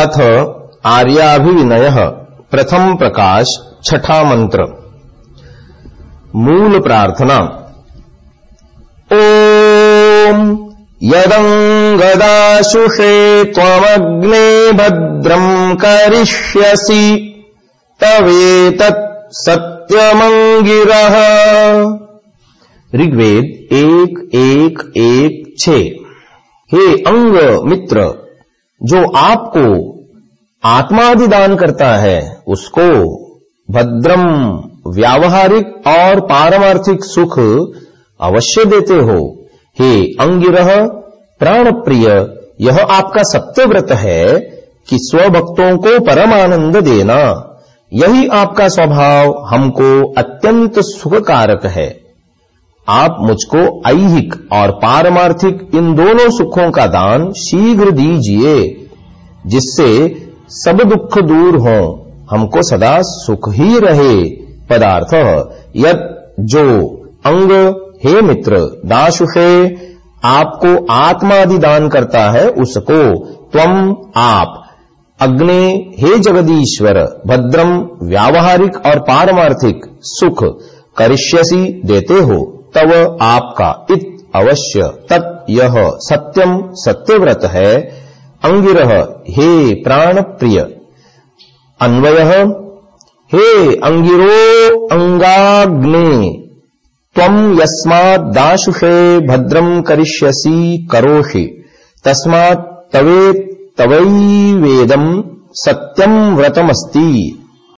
अथ आर्याभिविनय प्रथम प्रकाश छठा मंत्र। मूल प्रार्थना। ओम यदङ्गदाशुषे त्वमग्ने भद्रम् करिष्यसि तवेतत् सत्यमंगिरः ऋग्वेद एक एक एक छ। हे अंग मित्र जो आपको आत्मादि दान करता है, उसको भद्रम व्यावहारिक और पारमार्थिक सुख अवश्य देते हो। हे अंगिरह प्राण प्रिय यह आपका सत्य व्रत है कि स्वभक्तों को परम आनंद देना। यही आपका स्वभाव हमको अत्यंत सुखकारक है। आप मुझको ऐहिक और पारमार्थिक इन दोनों सुखों का दान शीघ्र दीजिए, जिससे सब दुख दूर हो, हमको सदा सुख ही रहे। पदार्थ यद जो अंग, हे मित्र दाशुषे आपको आत्मादि दान करता है, उसको त्वम आप। अग्नि, हे जगदीश्वर भद्रम व्यावहारिक और पारमार्थिक सुख करिष्यसी देते हो। तव आपका इत अवश्य तत् यह सत्यम सत्यव्रत है अंगिरह हे प्राण प्रिय अन्वय, हे अंगिरो अंगाग्ने त्वम यस्मात् दाशुषे भद्रम करिष्यसी करोषि। तस्मात् तवे तवैवेदम् सत्यम् व्रतमस्ति।